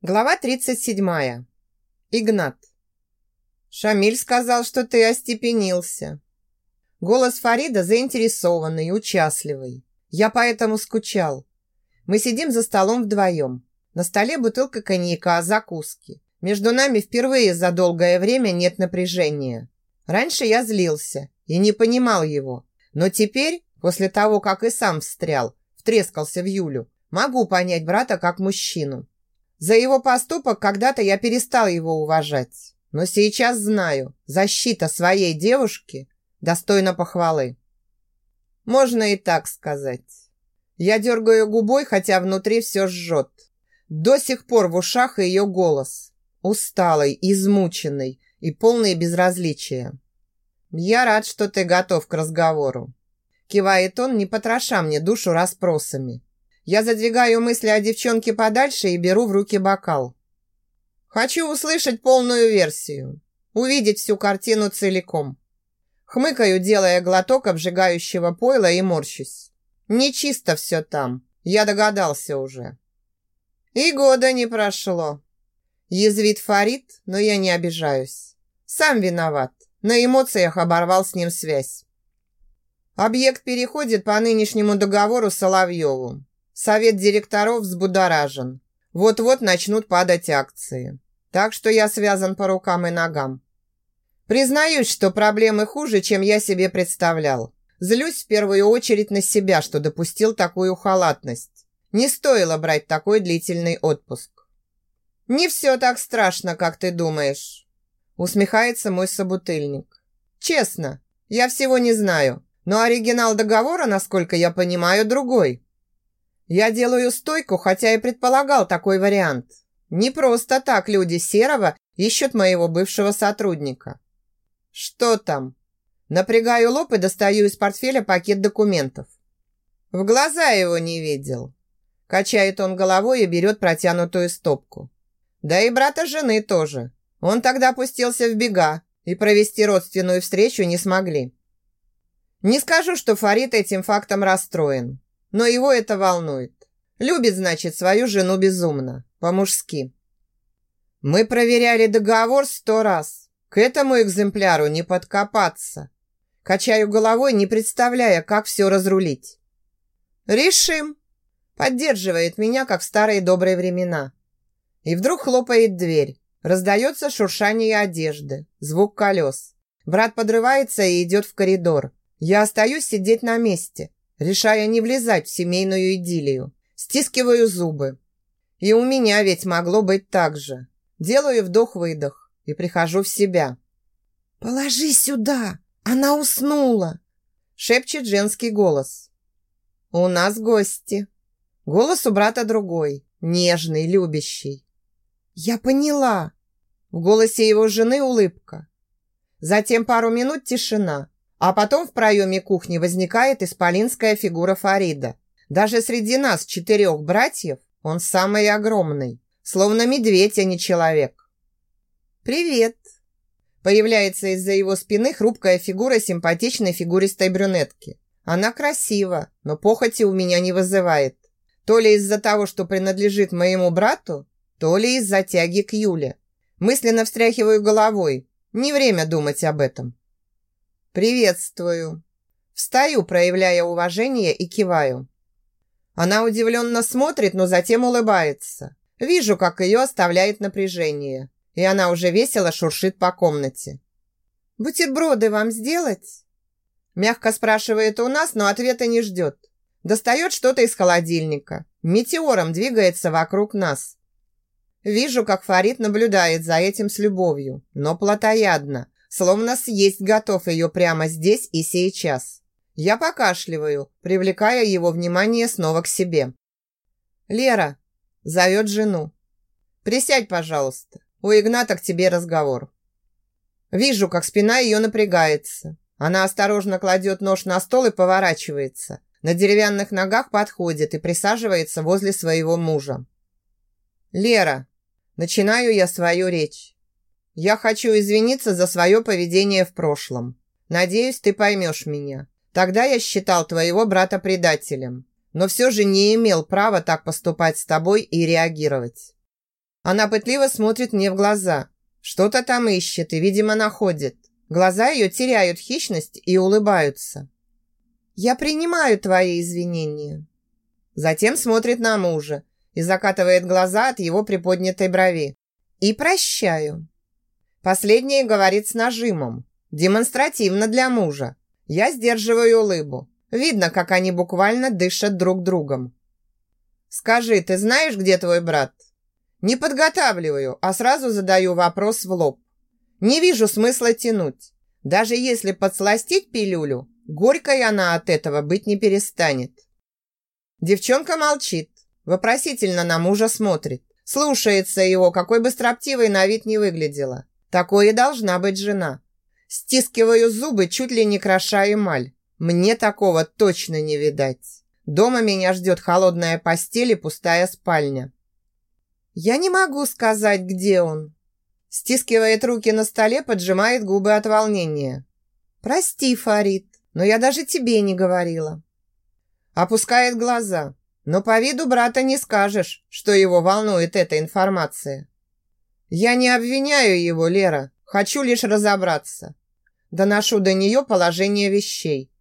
Глава 37. Игнат. Шамиль сказал, что ты остепенился. Голос Фарида заинтересованный, участливый. Я поэтому скучал. Мы сидим за столом вдвоем. На столе бутылка коньяка, закуски. Между нами впервые за долгое время нет напряжения. Раньше я злился и не понимал его. Но теперь, после того, как и сам встрял, втрескался в Юлю, могу понять брата как мужчину. За его поступок когда-то я перестал его уважать. Но сейчас знаю, защита своей девушки достойна похвалы. Можно и так сказать. Я дергаю губой, хотя внутри все жжет. До сих пор в ушах ее голос. Усталый, измученный и полный безразличия. «Я рад, что ты готов к разговору», кивает он, не потроша мне душу расспросами. Я задвигаю мысли о девчонке подальше и беру в руки бокал. Хочу услышать полную версию, увидеть всю картину целиком. Хмыкаю, делая глоток обжигающего пойла и морщусь. Нечисто все там, я догадался уже. И года не прошло. Язвит Фарид, но я не обижаюсь. Сам виноват. На эмоциях оборвал с ним связь. Объект переходит по нынешнему договору Соловьеву. Совет директоров взбудоражен. Вот-вот начнут падать акции. Так что я связан по рукам и ногам. Признаюсь, что проблемы хуже, чем я себе представлял. Злюсь в первую очередь на себя, что допустил такую халатность. Не стоило брать такой длительный отпуск. «Не все так страшно, как ты думаешь», усмехается мой собутыльник. «Честно, я всего не знаю, но оригинал договора, насколько я понимаю, другой. Я делаю стойку, хотя и предполагал такой вариант. Не просто так люди Серого ищут моего бывшего сотрудника. Что там? Напрягаю лоб и достаю из портфеля пакет документов. В глаза его не видел. Качает он головой и берет протянутую стопку. Да и брата жены тоже. Он тогда опустился в бега, и провести родственную встречу не смогли. Не скажу, что Фарид этим фактом расстроен но его это волнует. Любит, значит, свою жену безумно, по-мужски. Мы проверяли договор сто раз. К этому экземпляру не подкопаться. Качаю головой, не представляя, как все разрулить. Решим. Поддерживает меня, как в старые добрые времена. И вдруг хлопает дверь. Раздается шуршание одежды, звук колес. Брат подрывается и идет в коридор. Я остаюсь сидеть на месте, решая не влезать в семейную идиллию. Стискиваю зубы. И у меня ведь могло быть так же. Делаю вдох-выдох и прихожу в себя. «Положи сюда! Она уснула!» шепчет женский голос. «У нас гости». Голос у брата другой, нежный, любящий. «Я поняла!» В голосе его жены улыбка. Затем пару минут тишина, а потом в проеме кухни возникает исполинская фигура Фарида. Даже среди нас, четырех братьев, он самый огромный. Словно медведь, а не человек. «Привет!» Появляется из-за его спины хрупкая фигура симпатичной фигуристой брюнетки. Она красива, но похоти у меня не вызывает. То ли из-за того, что принадлежит моему брату, то ли из-за тяги к Юле. Мысленно встряхиваю головой. Не время думать об этом. «Приветствую!» Встаю, проявляя уважение и киваю. Она удивленно смотрит, но затем улыбается. Вижу, как ее оставляет напряжение, и она уже весело шуршит по комнате. «Бутерброды вам сделать?» Мягко спрашивает у нас, но ответа не ждет. Достает что-то из холодильника. Метеором двигается вокруг нас. Вижу, как Фарид наблюдает за этим с любовью, но плотоядно, словно съесть готов ее прямо здесь и сейчас. Я покашливаю, привлекая его внимание снова к себе. «Лера!» – зовет жену. «Присядь, пожалуйста. У Игната к тебе разговор». Вижу, как спина ее напрягается. Она осторожно кладет нож на стол и поворачивается. На деревянных ногах подходит и присаживается возле своего мужа. «Лера!» Начинаю я свою речь. Я хочу извиниться за свое поведение в прошлом. Надеюсь, ты поймешь меня. Тогда я считал твоего брата предателем, но все же не имел права так поступать с тобой и реагировать. Она пытливо смотрит мне в глаза. Что-то там ищет и, видимо, находит. Глаза ее теряют хищность и улыбаются. «Я принимаю твои извинения». Затем смотрит на мужа и закатывает глаза от его приподнятой брови. «И прощаю». Последнее говорит с нажимом. Демонстративно для мужа. Я сдерживаю улыбу. Видно, как они буквально дышат друг другом. «Скажи, ты знаешь, где твой брат?» Не подготавливаю, а сразу задаю вопрос в лоб. Не вижу смысла тянуть. Даже если подсластить пилюлю, горькой она от этого быть не перестанет. Девчонка молчит, вопросительно на мужа смотрит. Слушается его, какой бы строптивой на вид не выглядела. Такой и должна быть жена. Стискиваю зубы, чуть ли не кроша эмаль. Мне такого точно не видать. Дома меня ждет холодная постель и пустая спальня. Я не могу сказать, где он. Стискивает руки на столе, поджимает губы от волнения. Прости, Фарид, но я даже тебе не говорила. Опускает глаза. Но по виду брата не скажешь, что его волнует эта информация. Я не обвиняю его, Лера. Хочу лишь разобраться. Доношу до нее положение вещей.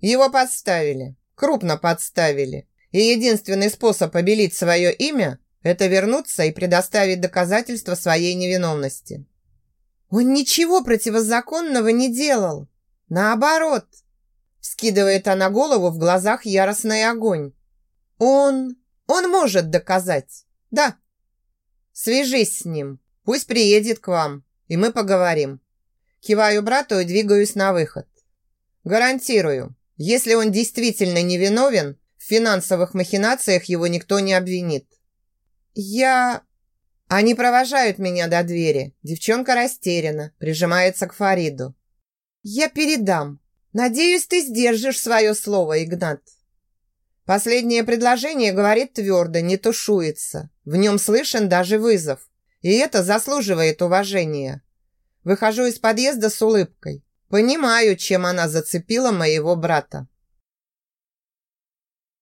Его подставили. Крупно подставили. И единственный способ обелить свое имя – это вернуться и предоставить доказательства своей невиновности. Он ничего противозаконного не делал. Наоборот. Скидывает она голову, в глазах яростный огонь. Он... он может доказать. Да. Свяжись с ним. Пусть приедет к вам, и мы поговорим. Киваю брату и двигаюсь на выход. Гарантирую, если он действительно невиновен, в финансовых махинациях его никто не обвинит. Я... Они провожают меня до двери. Девчонка растеряна, прижимается к Фариду. Я передам. Надеюсь, ты сдержишь свое слово, Игнат. Последнее предложение говорит твердо, не тушуется. В нем слышен даже вызов. И это заслуживает уважения. Выхожу из подъезда с улыбкой. Понимаю, чем она зацепила моего брата.